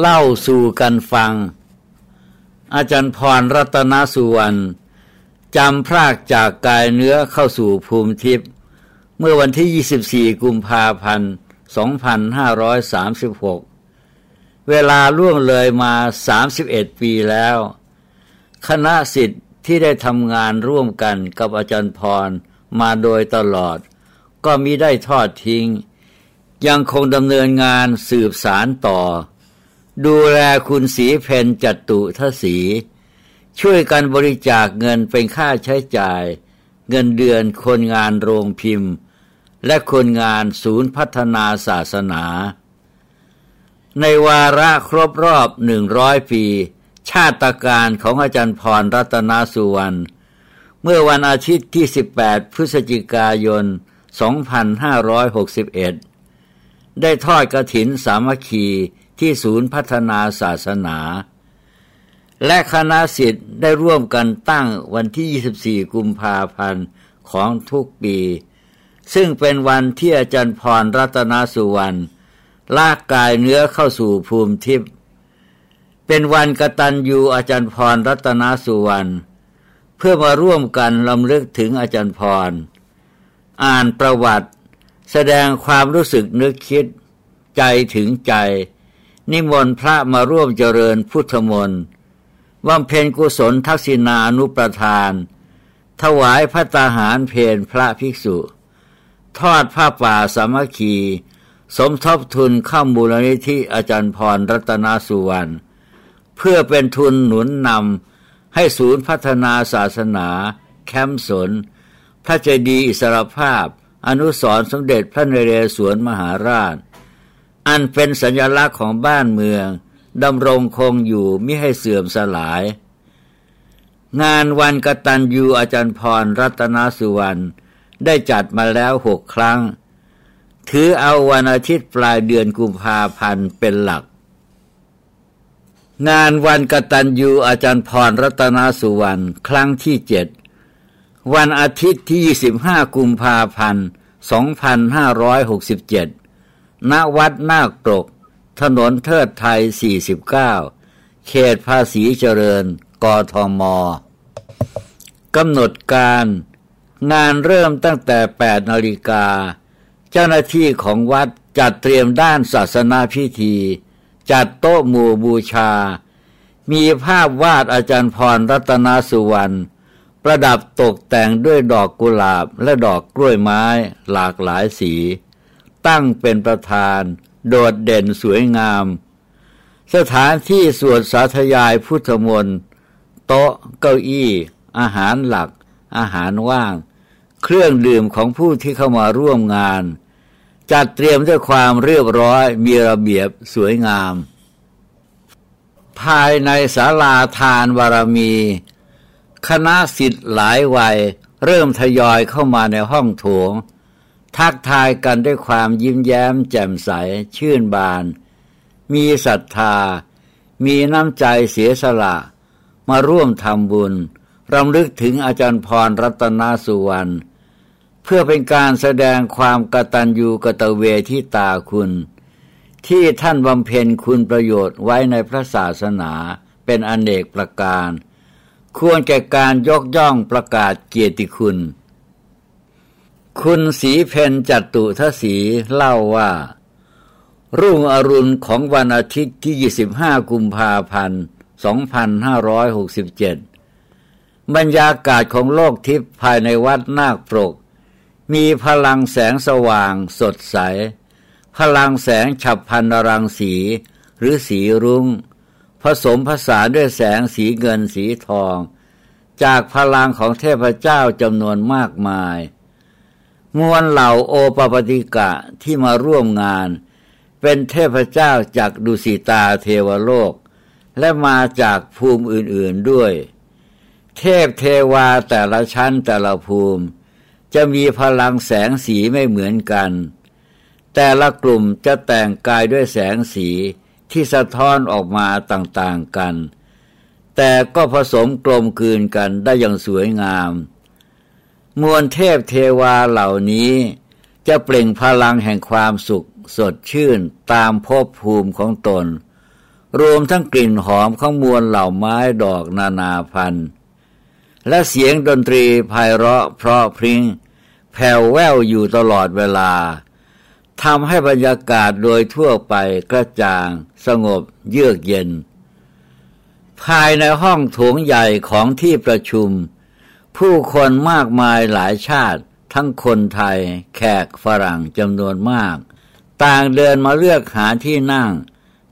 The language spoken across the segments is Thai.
เล่าสู่กันฟัง อาจารย์พรรัตนสุวรรณจำพรากจากกายเนื้อเข้าสู่ภูมิทิพย์เมื่อวันที่ 24 กุมภาพันธ์ 2536 เวลาล่วงเลยมา 31 ปีแล้ว คณะสิทธิ์ที่ได้ทำงานร่วมกันกับอาจารย์พรมาโดยตลอด ก็มิได้ทอดทิ้ง ยังคงดำเนินงานสืบสารต่อ ดูแลคุณสีเพนจัตุทศี ช่วยกันบริจาคเงินเป็นค่าใช้จ่าย เงินเดือนคนงานโรงพิมพ์ และคนงานศูนย์พัฒนาศาสนา ในวาระครบรอบหนึ่งร้อยปี ชาติการของอาจารย์พรรัตนสุวรรณเมื่อวันอาทิตย์ที่ 18 พฤศจิกายน 2561 ได้ทอดกระถินสามัคคี ที่ศูนย์พัฒนาศาสนา และคณะสิทธิ์ได้ร่วมกันตั้งวันที่ 24 กุมภาพันธ์ของทุกปี ซึ่งเป็นวันที่อาจารย์พรรัตนสุวรรณลากกายเนื้อเข้าสู่ภูมิทิพย์เป็นวันกตัญญูอาจารย์พรรัตนสุวรรณเพื่อมาร่วมกันลำลึกถึงอาจารย์พร อ่านประวัติ แสดงความรู้สึกนึกคิด ใจถึงใจ นิมนต์พระมาร่วมเจริญพุทธมนต์บำเพ็ญกุศลทักษิณานุประทาน ถวายพระตาหารเพนพระภิกษุ ทอดผ้าป่าสามัคคี สมทบทุนข้ามูลนิธิอาจารย์พรรัตนสุวรรณเพื่อเป็นทุนหนุนนำให้ศูนย์พัฒนาศาสนา แคมป์สน พระเจดีย์อิสรภาพ อนุสรสมเด็จพระนเรศวรมหาราช อันเป็นสัญลักษณ์ของบ้านเมืองดำรงคงอยู่มิให้เสื่อมสลาย งานวันกตัญญูอาจารย์พรรัตนสุวรรณได้จัดมาแล้วหกครั้ง ถือเอาวันอาทิตย์ปลายเดือนกุมภาพันธ์เป็นหลัก งานวันกตัญญูอาจารย์พรรัตนสุวรรณครั้งที่เจ็ดวันอาทิตย์ที่ 25 กุมภาพันธ์ 2567 ณวัดนาคปรก ถนนเทิดไทย 49 เขตภาษีเจริญ กทมกำหนดการ งานเริ่มตั้งแต่ 8 นาฬิกา เจ้าหน้าที่ของวัดจัดเตรียมด้านศาสนาพิธี จัดโต๊ะหมู่บูชา มีภาพวาดอาจารย์พรรัตนสุวรรณประดับตกแต่งด้วยดอกกุหลาบและดอกกล้วยไม้หลากหลายสี ตั้งเป็นประธาน โดดเด่นสวยงาม สถานที่สวดสาธยายพุทธมนต์โต๊ะเก้าอี้ อาหารหลัก อาหารว่าง เครื่องดื่มของผู้ที่เข้ามาร่วมงาน จัดเตรียมด้วยความเรียบร้อยมีระเบียบสวยงาม ภายในศาลาทานบารมี คณะสิทธิ์หลายวัย เริ่มทยอยเข้ามาในห้องโถง ทักทายกันด้วยความยิ้มแย้มแจ่มใส ชื่นบาน มีศรัทธา มีน้ำใจเสียสละ มาร่วมทำบุญรำลึกถึงอาจารย์พรรัตนสุวรรณเพื่อเป็นการแสดงความกตัญญูกตเวทิตาคุณ ที่ท่านบำเพ็ญคุณประโยชน์ไว้ในพระศาสนาเป็นอนเนกประการ ควรแก่การยกย่องประกาศเกียรติคุณ คุณสีเพนจัตุทศีเล่าว่า รุ่งอรุณของวันอาทิตย์ที่ 25 กุมภาพันธ์ 2567 บรรยากาศของโลกทิพย์ภายในวัดนาคปรก มีพลังแสงสว่างสดใส พลังแสงฉับพันรังสี หรือสีรุง้ง ผสมผสานด้วยแสงสีเงินสีทอง จากพลังของเทพเจ้าจำนวนมากมาย มวลเหล่าโอปปติกะที่มาร่วมงาน เป็นเทพเจ้าจากดุสิตาเทวโลก และมาจากภูมิอื่นๆด้วย เทพเทวาแต่ละชั้นแต่ละภูมิ จะมีพลังแสงสีไม่เหมือนกัน แต่ละกลุ่มจะแต่งกายด้วยแสงสีที่สะท้อนออกมาต่างๆกัน แต่ก็ผสมกลมกลืนกันได้อย่างสวยงาม มวลเทพเทวาเหล่านี้ จะเปล่งพลังแห่งความสุขสดชื่นตามภพภูมิของตน รวมทั้งกลิ่นหอมของมวลเหล่าไม้ดอกนานาพันธุ์ และเสียงดนตรีไพเราะเพราะพริง้งแผ่วแววอยู่ตลอดเวลาทำให้บรรยากาศโดยทั่วไปกระจ่าง สงบเยือกเย็น ภายในห้องโถงใหญ่ของที่ประชุม ผู้คนมากมายหลายชาติ ทั้งคนไทย แขกฝรั่งจำนวนมาก ต่างเดินมาเลือกหาที่นั่ง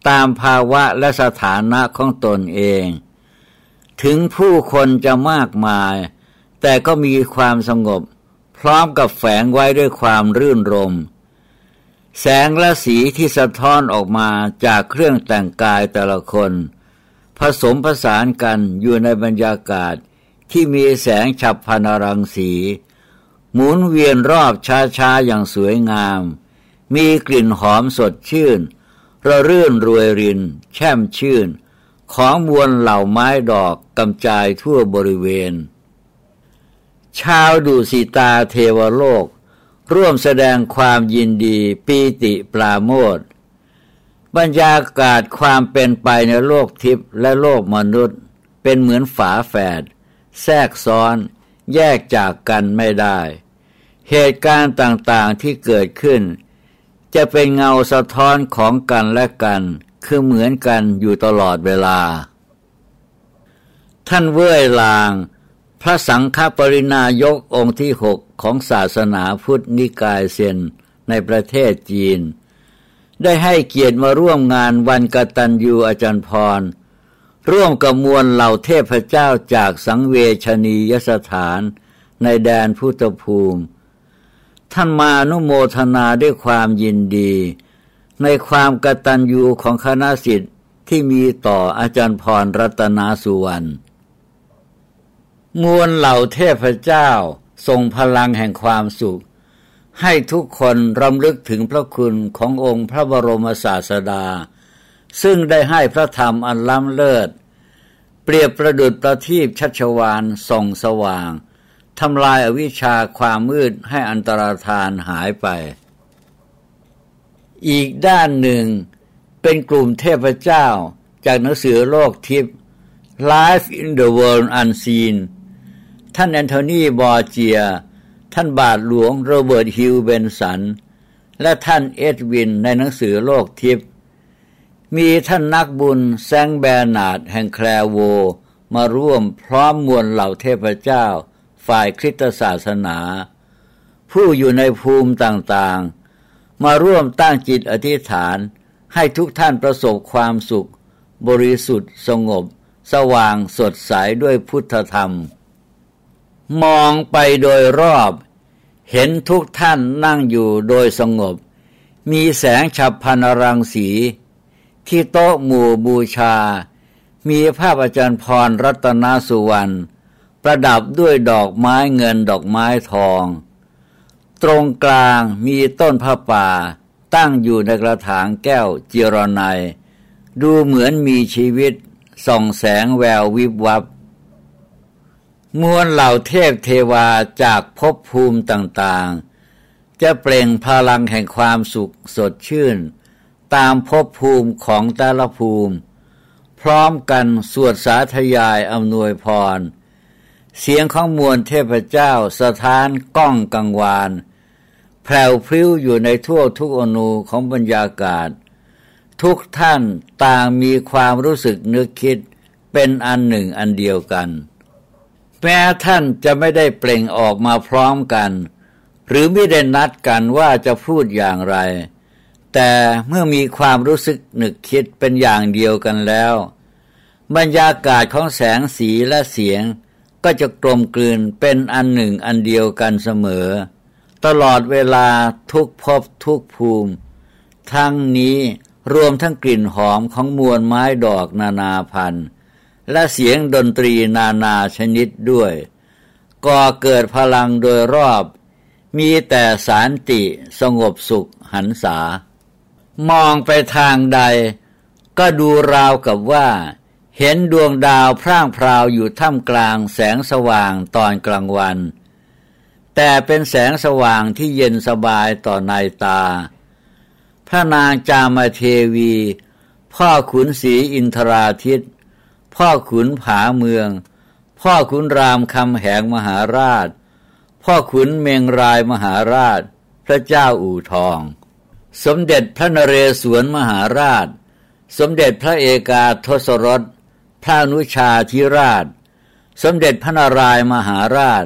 ตามภาวะและสถานะของตนเอง ถึงผู้คนจะมากมาย แต่ก็มีความสงบ พร้อมกับแฝงไว้ด้วยความรื่นรม แสงและสีที่สะท้อนออกมาจากเครื่องแต่งกายแต่ละคน ผสมผสานกันอยู่ในบรรยากาศ ที่มีแสงฉับพันรังสี หมุนเวียนรอบช้าๆอย่างสวยงาม มีกลิ่นหอมสดชื่น ระรื่นรวยริน แช่มชื่น ของมวลเหล่าไม้ดอกกำจายทั่วบริเวณ ชาวดุสิตาเทวโลก ร่วมแสดงความยินดีปีติปราโมทบรรยากาศความเป็นไปในโลกทิพย์และโลกมนุษย์ เป็นเหมือนฝาแฝด แทรกซ้อน แยกจากกันไม่ได้ เหตุการณ์ต่างๆที่เกิดขึ้น จะเป็นเงาสะท้อนของกันและกัน คือเหมือนกันอยู่ตลอดเวลา ท่านเว่ยลาง พระสังฆปรินายกองค์ที่หกของศาสนาพุทธนิกายเซนในประเทศจีน ได้ให้เกียรติมาร่วมงานวันกตัญญูอาจารย์พร ร่วมกับมวลเหล่าเทพเจ้าจากสังเวชนียสถานในแดนพุทธภูมิ ท่านมานุโมทนาด้วยความยินดี ในความกตัญญูของคณะสิทธิ์ที่มีต่ออาจารย์พรรัตนาสุวรรณมวลเหล่าเทพเจ้าทรงพลังแห่งความสุข ให้ทุกคนรำลึกถึงพระคุณขององค์พระบรมศาสดา ซึ่งได้ให้พระธรรมอันล้ำเลิศ เปรียบประดุดประทีปชัชวานส่องสว่างทำลายอวิชชาความมืดให้อันตรธานหายไป อีกด้านหนึ่งเป็นกลุ่มเทพเจ้าจากหนังสือโลกทิพย์ Life in the World Unseen ท่านแอนโทนีบอร์เจีย ท่านบาทหลวงโรเบิร์ตฮิวเบนสัน และท่านเอ็ดวินในหนังสือโลกทิพย์ มีท่านนักบุญแซงแบนาดแห่งแคลโว มาร่วมพร้อมมวลเหล่าเทพเจ้า ฝ่ายคริสตศาสนา ผู้อยู่ในภูมิต่างๆ มาร่วมตั้งจิตอธิษฐาน ให้ทุกท่านประสบความสุข บริสุทธิ์สงบ สว่างสดใสด้วยพุทธธรรม มองไปโดยรอบ เห็นทุกท่านนั่งอยู่โดยสงบ มีแสงฉับพันรังสี ที่โต๊ะหมู่บูชา มีภาพอาจารย์พรรัตนสุวรรณประดับด้วยดอกไม้เงินดอกไม้ทอง ตรงกลางมีต้นผ้าป่า ตั้งอยู่ในกระถางแก้วจิรนัย ดูเหมือนมีชีวิตส่องแสงแวววิบวับมวลเหล่าเทพเทวาจากภพภูมิต่างๆ จะเปล่งพลังแห่งความสุขสดชื่น ตามภพภูมิของแต่ละภูมิ พร้อมกันสวดสาธยายอำนวยพร เสียงของมวลเทพเจ้าสถานก้องกังวาน แผ่วพริ้วอยู่ในทั่วทุกอนูของบรรยากาศ ทุกท่านต่างมีความรู้สึกนึกคิดเป็นอันหนึ่งอันเดียวกัน แม้ท่านจะไม่ได้เปล่งออกมาพร้อมกัน หรือไม่ได้นัดกันว่าจะพูดอย่างไร แต่เมื่อมีความรู้สึกนึกคิดเป็นอย่างเดียวกันแล้ว บรรยากาศของแสงสีและเสียง ก็จะกลมกลืนเป็นอันหนึ่งอันเดียวกันเสมอ ตลอดเวลาทุกภพทุกภูมิ ทั้งนี้รวมทั้งกลิ่นหอมของมวลไม้ดอกนานาพันธุ์ และเสียงดนตรีนานาชนิดด้วย ก่อเกิดพลังโดยรอบ มีแต่สารติสงบสุขหันษา มองไปทางใด ก็ดูราวกับว่า เห็นดวงดาวพร่างพราวอยู่ท่ามกลางแสงสว่างตอนกลางวัน แต่เป็นแสงสว่างที่เย็นสบายต่อในตา พระนางจามเทวีพพ่อขุนศรีอินทราทิต พ่อขุนผาเมือง พ่อขุนรามคำแหงมหาราช พ่อขุนเมงรายมหาราช พระเจ้าอู่ทอง สมเด็จพระนเรศวรมหาราช สมเด็จพระเอกาทศรส พระนุชาธิราช สมเด็จพระนารายมหาราช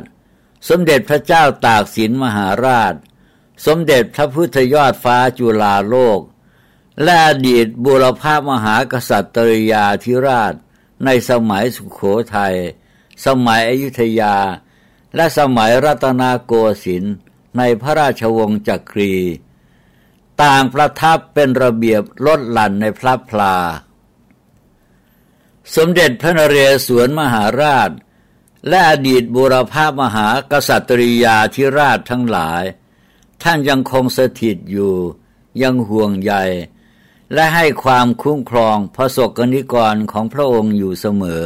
สมเด็จพระเจ้าตากสินมหาราช สมเด็จพระพุทธยอดฟ้าจุฬาโลก และอดีตบุรพามหากษัตริยาธิราช ในสมัยสุขโขทยัย สมัยอยุธยา และสมัยรัตนโกสินทร์ในพระราชวงศ์จักรี ต่างประทับเป็นระเบียบลดหลั่นในพระพลา สมเด็จพระนเรศวรมหาราช และอดีตบุรพามหากษัตริยาธิราชทั้งหลาย ท่านยังคงสถิตอยู่ ยังห่วงใย และให้ความคุ้มครองพระศกนิกรของพระองค์อยู่เสมอ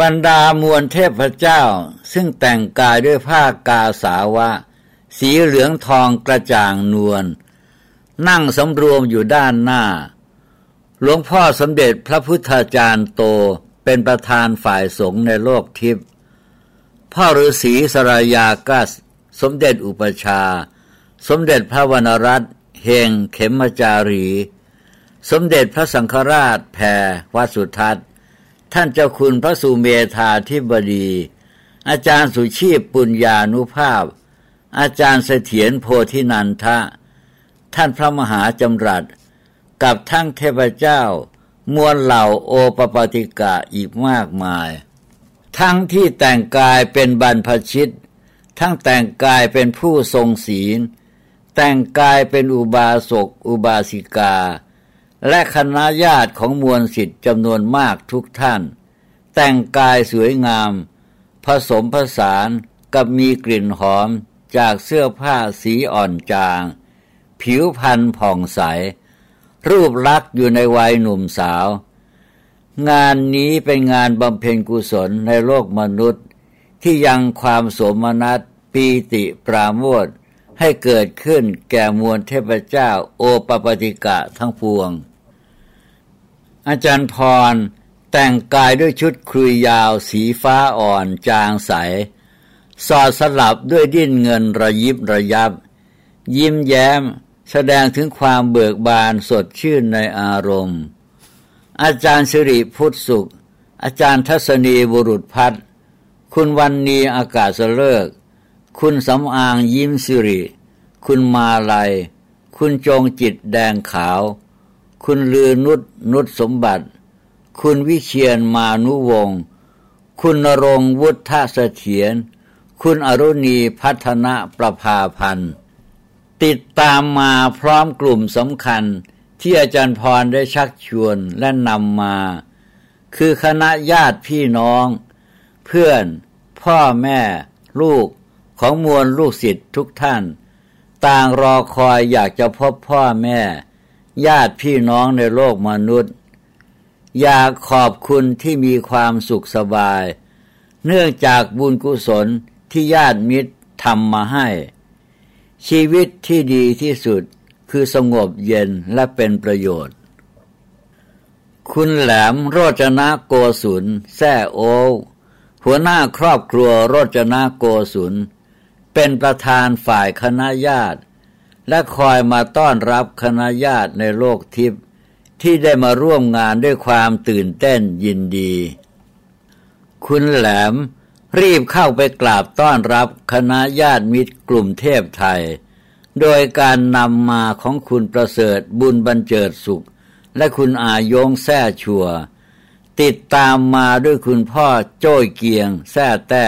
บรรดามวลเทพเจ้าซึ่งแต่งกายด้วยผ้ากาสาวะ สีเหลืองทองกระจ่างนวล นั่งสำรวมอยู่ด้านหน้า หลวงพ่อสมเด็จพระพุทธาจารย์โตเป็นประธานฝ่ายสงฆ์ในโลกทิพย์พ่อฤาษีสรายากัส สมเด็จอุปชา สมเด็จพระวรรณรัตน์เฮงเข็มมจารี สมเด็จพระสังฆราชแพรวัดสุทัศน์ ท่านเจ้าคุณพระสุเมธาธิบดี อาจารย์สุชีพปุญญานุภาพ อาจารย์เสถียรโพธินันทะ ท่านพระมหาจำรัดกับทั้งเทพเจ้ามวลเหล่าโอปปติกะอีกมากมาย ทั้งที่แต่งกายเป็นบรรพชิต ทั้งแต่งกายเป็นผู้ทรงศีล แต่งกายเป็นอุบาสกอุบาสิกา และคณะญาติของมวลสิทธิ์จำนวนมากทุกท่าน แต่งกายสวยงาม ผสมผสานกับมีกลิ่นหอม จากเสื้อผ้าสีอ่อนจาง ผิวพรรณผ่องใส รูปลักษ์อยู่ในวัยหนุ่มสาว งานนี้เป็นงานบำเพ็ญกุศลในโลกมนุษย์ที่ยังความสมนัตปีติปราโมทให้เกิดขึ้นแก่มวลเทพเจ้าโอปปติกะทั้งปวง อาจารย์พรแต่งกายด้วยชุดครุยยาวสีฟ้าอ่อนจางใส สอดสลับด้วยดิ้นเงินระยิบระยับ ยิ้มแย้ม แสดงถึงความเบิกบานสดชื่นในอารมณ์ อาจารย์สิริพุทธสุข อาจารย์ทัศนีบุรุษพัฒคุณวันนีอากาศเลิก คุณสำอางยิ้มสิริ คุณมาลัย คุณจงจิตแดงขาว คุณลือนุษนุษสมบัติ คุณวิเชียนมานุวงศ์คุณนรงวุฒเสถียร คุณอรุณีพัฒนะประภาพันธ์ ติดตามมาพร้อมกลุ่มสำคัญที่อาจารย์พรได้ชักชวนและนำมา คือคณะญาติพี่น้อง เพื่อน พ่อแม่ ลูกของมวลลูกศิษย์ทุกท่าน ต่างรอคอยอยากจะพบพ่อแม่ ญาติพี่น้องในโลกมนุษย์ อยากขอบคุณที่มีความสุขสบาย เนื่องจากบุญกุศล ที่ญาติมิตรทำมาให้ ชีวิตที่ดีที่สุดคือสงบเย็นและเป็นประโยชน์ คุณแหลมโรจนะโกศุลแซ่โอหัวหน้าครอบครัวโรจนะโกศุลเป็นประธานฝ่ายคณะญาติ และคอยมาต้อนรับคณะญาติในโลกทิพย์ที่ได้มาร่วมงานด้วยความตื่นเต้นยินดี คุณแหลม รีบเข้าไปกราบต้อนรับคณะญาติมิตรกลุ่มเทพไทย โดยการนำมาของคุณประเสริฐบุญบรรเจิดสุข และคุณอายงแท่ชัว ติดตามมาด้วยคุณพ่อโจ้ยเกียงแท่แต้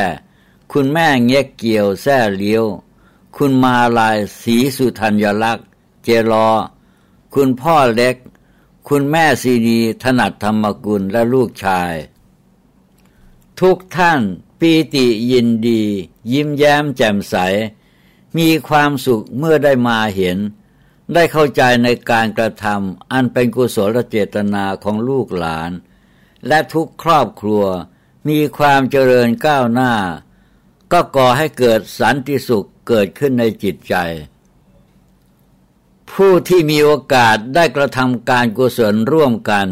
คุณแม่เงียกเกี่ยวแท่เลี้ยว คุณมาลายสีสุธัญลักษ์ เจรอ คุณพ่อเล็ก คุณแม่ซีดีถนัดธรรมกุลและลูกชาย ทุกท่าน ปีติยินดี ยิ้มแย้มแจ่มใส มีความสุขเมื่อได้มาเห็น ได้เข้าใจในการกระทำอันเป็นกุศลเจตนาของลูกหลาน และทุกครอบครัวมีความเจริญก้าวหน้า ก็ก่อให้เกิดสันติสุขเกิดขึ้นในจิตใจ ผู้ที่มีโอกาสได้กระทำการกุศลร่วมกัน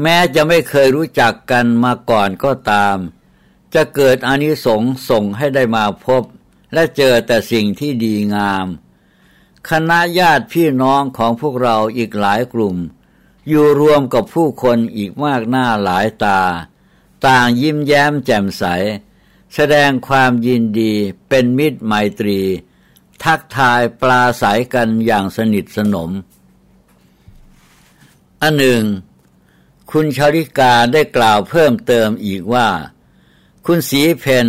แม้จะไม่เคยรู้จักกันมาก่อนก็ตาม จะเกิดอานิสงส์ส่งให้ได้มาพบ และเจอแต่สิ่งที่ดีงาม คณะญาติพี่น้องของพวกเราอีกหลายกลุ่ม อยู่รวมกับผู้คนอีกมากหน้าหลายตา ต่างยิ้มแย้มแจ่มใส แสดงความยินดีเป็นมิตรไมตรี ทักทายปลาสายกันอย่างสนิทสนมอันหนึ่ง คุณชาริกาได้กล่าวเพิ่มเติมอีกว่า คุณสีเพน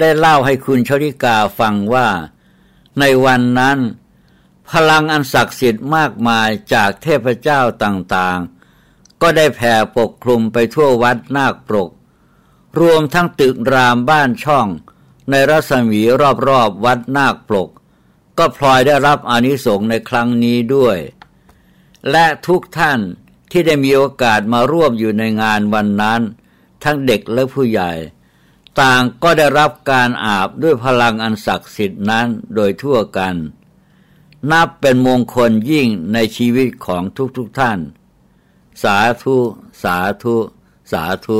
ได้เล่าให้คุณชริกาฟังว่า ในวันนั้น พลังอันศักดิ์สิทธิ์มากมายจากเทพเจ้าต่างๆ ก็ได้แผ่ปกคลุมไปทั่ววัดนาคปรก รวมทั้งตึกรามบ้านช่อง ในรัศมีรอบๆวัดนาคปรก ก็พลอยได้รับอนิสงส์ในครั้งนี้ด้วย และทุกท่านที่ได้มีโอกาสมาร่วมอยู่ในงานวันนั้น ทั้งเด็กและผู้ใหญ่ ต่างก็ได้รับการอาบด้วยพลังอันศักดิ์สิทธิ์นั้นโดยทั่วกัน นับเป็นมงคลยิ่งในชีวิตของทุกๆทท่าน สาธุ สาธุ สาธุ